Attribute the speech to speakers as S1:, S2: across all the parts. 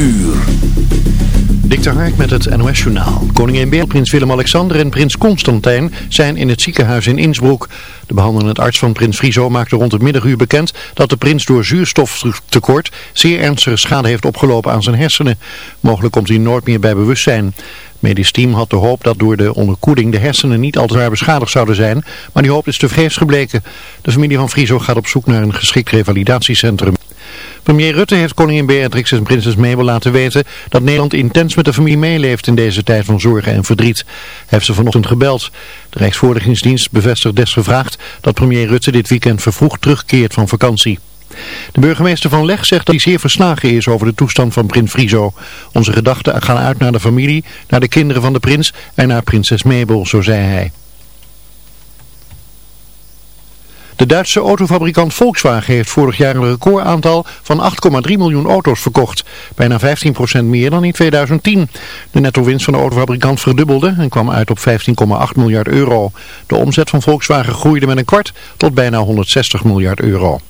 S1: uur.
S2: Dik Hark met het NOS-journaal. Koningin Beatrix, prins Willem-Alexander en prins Constantijn zijn in het ziekenhuis in Innsbruck. De behandelend arts van prins Friso maakte rond het middaguur bekend dat de prins door zuurstoftekort zeer ernstige schade heeft opgelopen aan zijn hersenen. Mogelijk komt hij nooit meer bij bewustzijn. Het medisch team had de hoop dat door de onderkoeling de hersenen niet al te zwaar beschadigd zouden zijn, maar die hoop is te gebleken. De familie van Friso gaat op zoek naar een geschikt revalidatiecentrum. Premier Rutte heeft koningin Beatrix en prinses Mabel laten weten dat Nederland intens met de familie meeleeft in deze tijd van zorgen en verdriet. Hij heeft ze vanochtend gebeld. De Rijksvoorlichtingsdienst bevestigt desgevraagd dat premier Rutte dit weekend vervroegd terugkeert van vakantie. De burgemeester van Leg zegt dat hij zeer verslagen is over de toestand van prins Friso. Onze gedachten gaan uit naar de familie, naar de kinderen van de prins en naar prinses Mabel, zo zei hij. De Duitse autofabrikant Volkswagen heeft vorig jaar een recordaantal van 8,3 miljoen auto's verkocht. Bijna 15% meer dan in 2010. De netto-winst van de autofabrikant verdubbelde en kwam uit op 15,8 miljard euro. De omzet van Volkswagen groeide met een kwart tot bijna 160 miljard euro.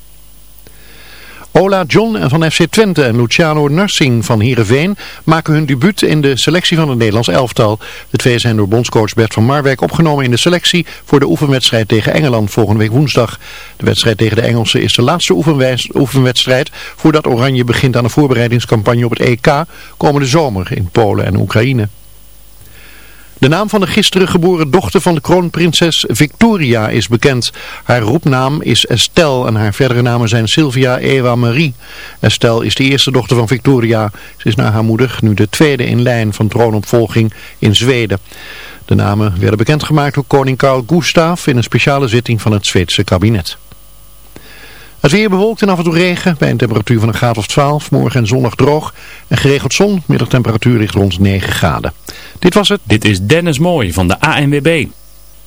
S2: Ola John van FC Twente en Luciano Narsing van Heerenveen maken hun debuut in de selectie van het Nederlands elftal. De twee zijn door bondscoach Bert van Marwijk opgenomen in de selectie voor de oefenwedstrijd tegen Engeland volgende week woensdag. De wedstrijd tegen de Engelsen is de laatste oefenwedstrijd voordat Oranje begint aan de voorbereidingscampagne op het EK komende zomer in Polen en Oekraïne. De naam van de gisteren geboren dochter van de kroonprinses Victoria is bekend. Haar roepnaam is Estelle en haar verdere namen zijn Sylvia Eva Marie. Estelle is de eerste dochter van Victoria. Ze is na haar moeder nu de tweede in lijn van troonopvolging in Zweden. De namen werden bekendgemaakt door koning Carl Gustaf in een speciale zitting van het Zweedse kabinet. Het weer bewolkt en af en toe regen bij een temperatuur van een graad of 12. Morgen en zondag droog en geregeld zon. Middagtemperatuur ligt rond 9 graden. Dit was het.
S3: Dit is Dennis Mooi van de ANWB.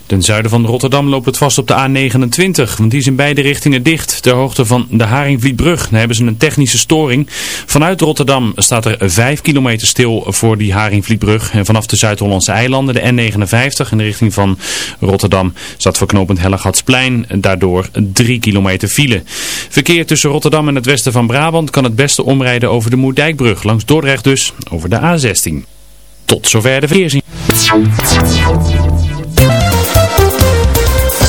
S3: Ten zuiden van Rotterdam loopt het vast op de A29, want die is in beide richtingen dicht. Ter hoogte van de Haringvlietbrug Daar hebben ze een technische storing. Vanuit Rotterdam staat er 5 kilometer stil voor die Haringvlietbrug. En vanaf de Zuid-Hollandse eilanden, de N59, in de richting van Rotterdam, staat voor knooppunt Hellegatsplein. Daardoor 3 kilometer file. Verkeer tussen Rotterdam en het westen van Brabant kan het beste omrijden over de Moerdijkbrug. Langs Dordrecht dus, over de A16. Tot zover de verkeerszien.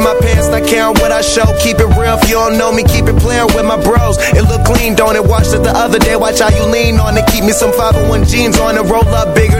S4: sagging my pants, not caring what I show. Keep it real if you don't know me, keep it playing with my bros. It look clean, don't it? Watched it the other day, watch how you lean on it. Keep me some 501 jeans on it, roll up bigger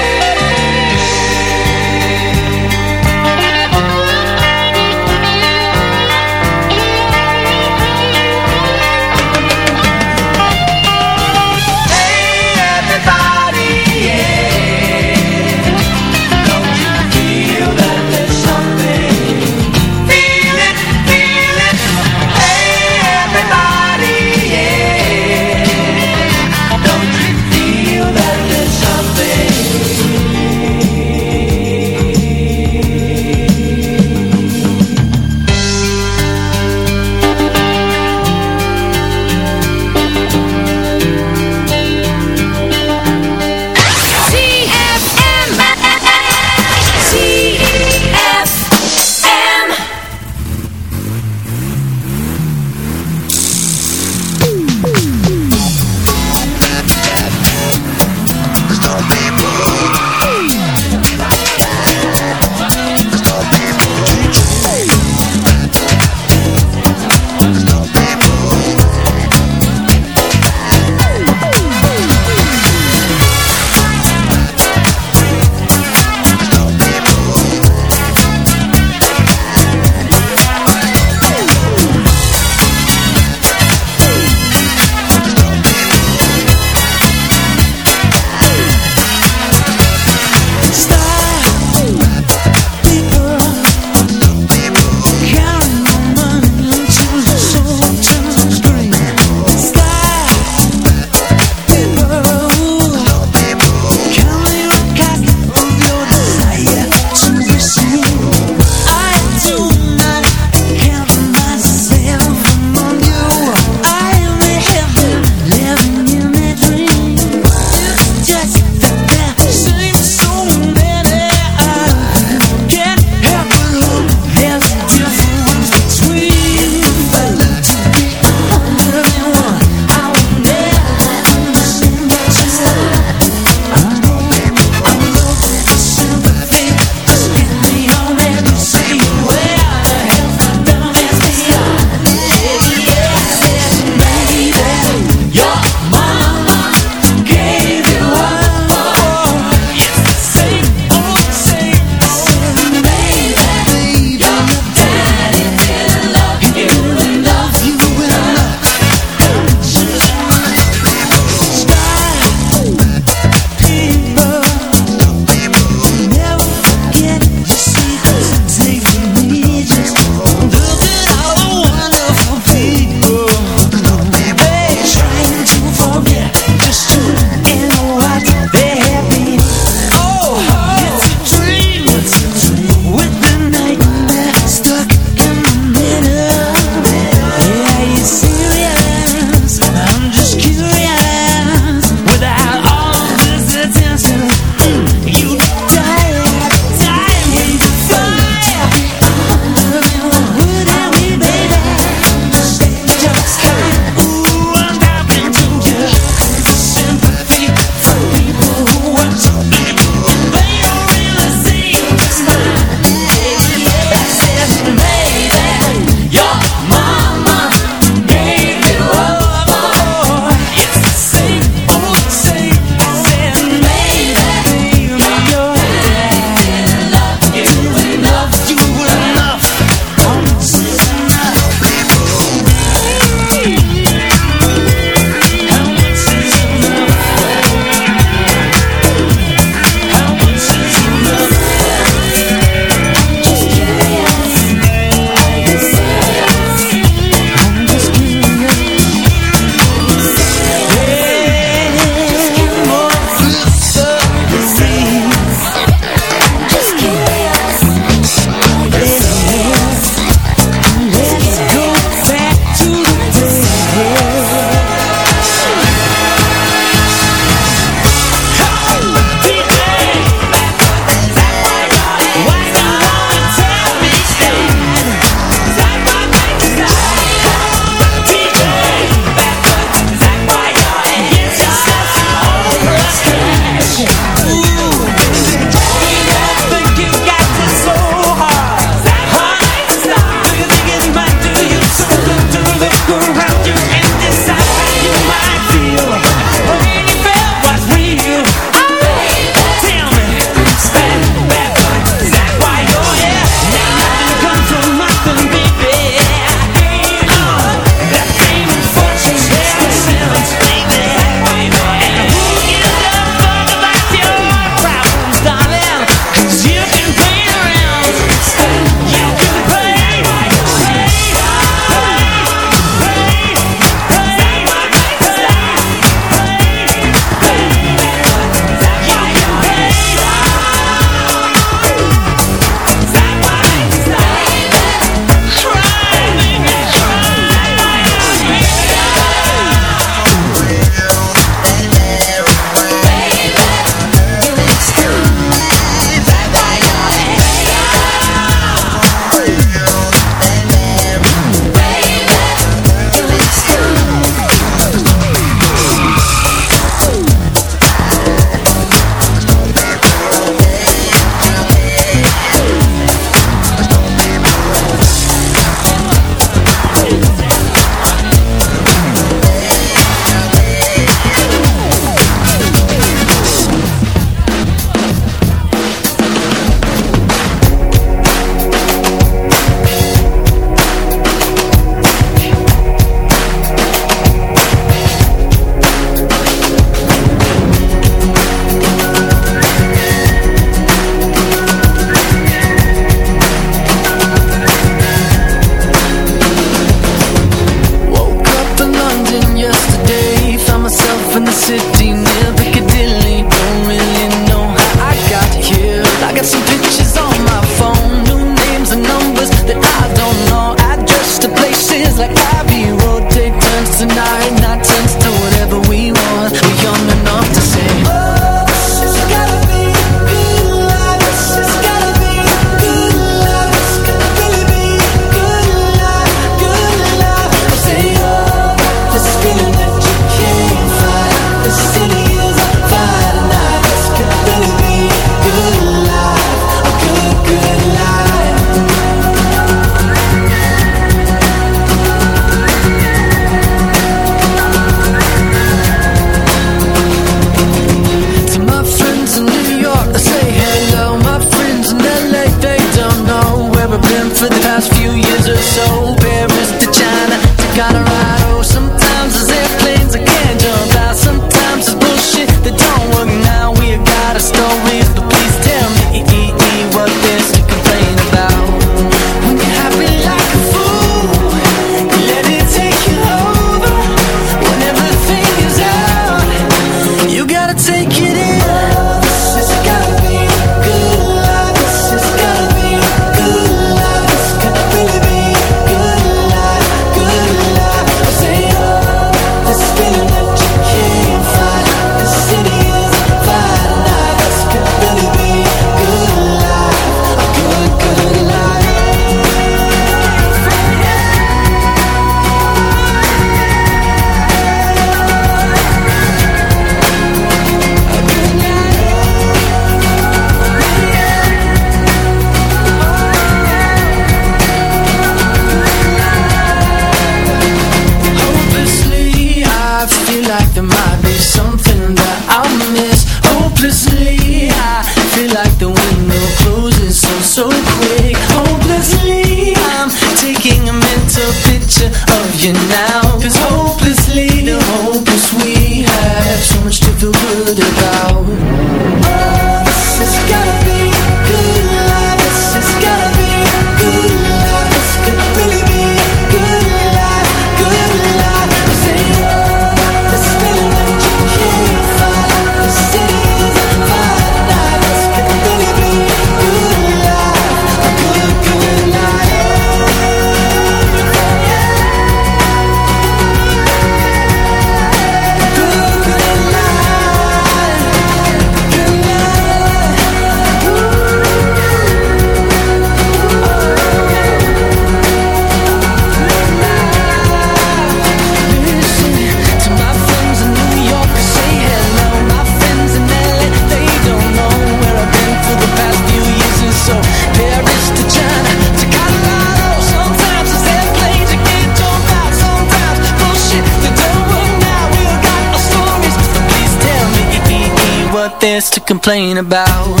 S5: There's to complain about.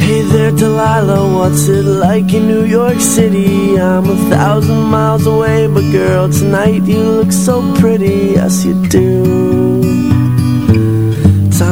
S6: Hey there, Delilah, what's it like in New York City? I'm a thousand miles away, but girl, tonight you look so pretty, yes you do.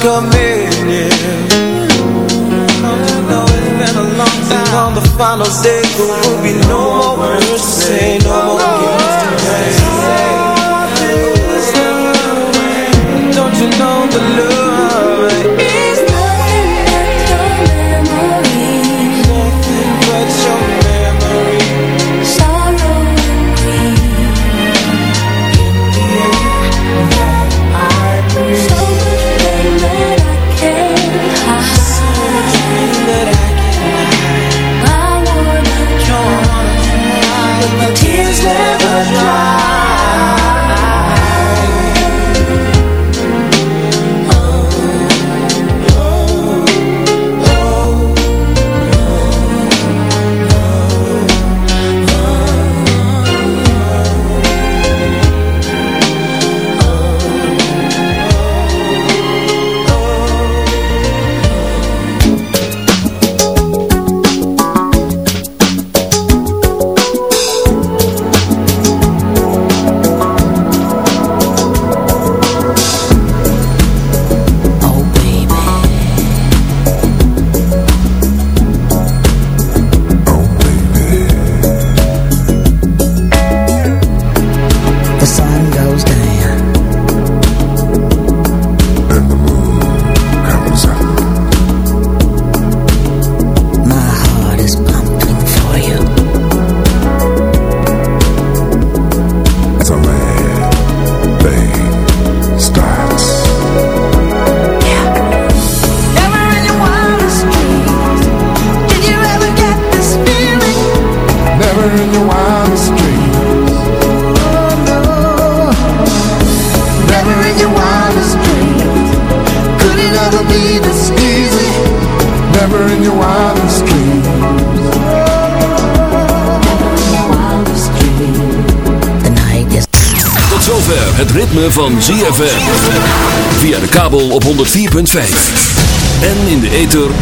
S7: come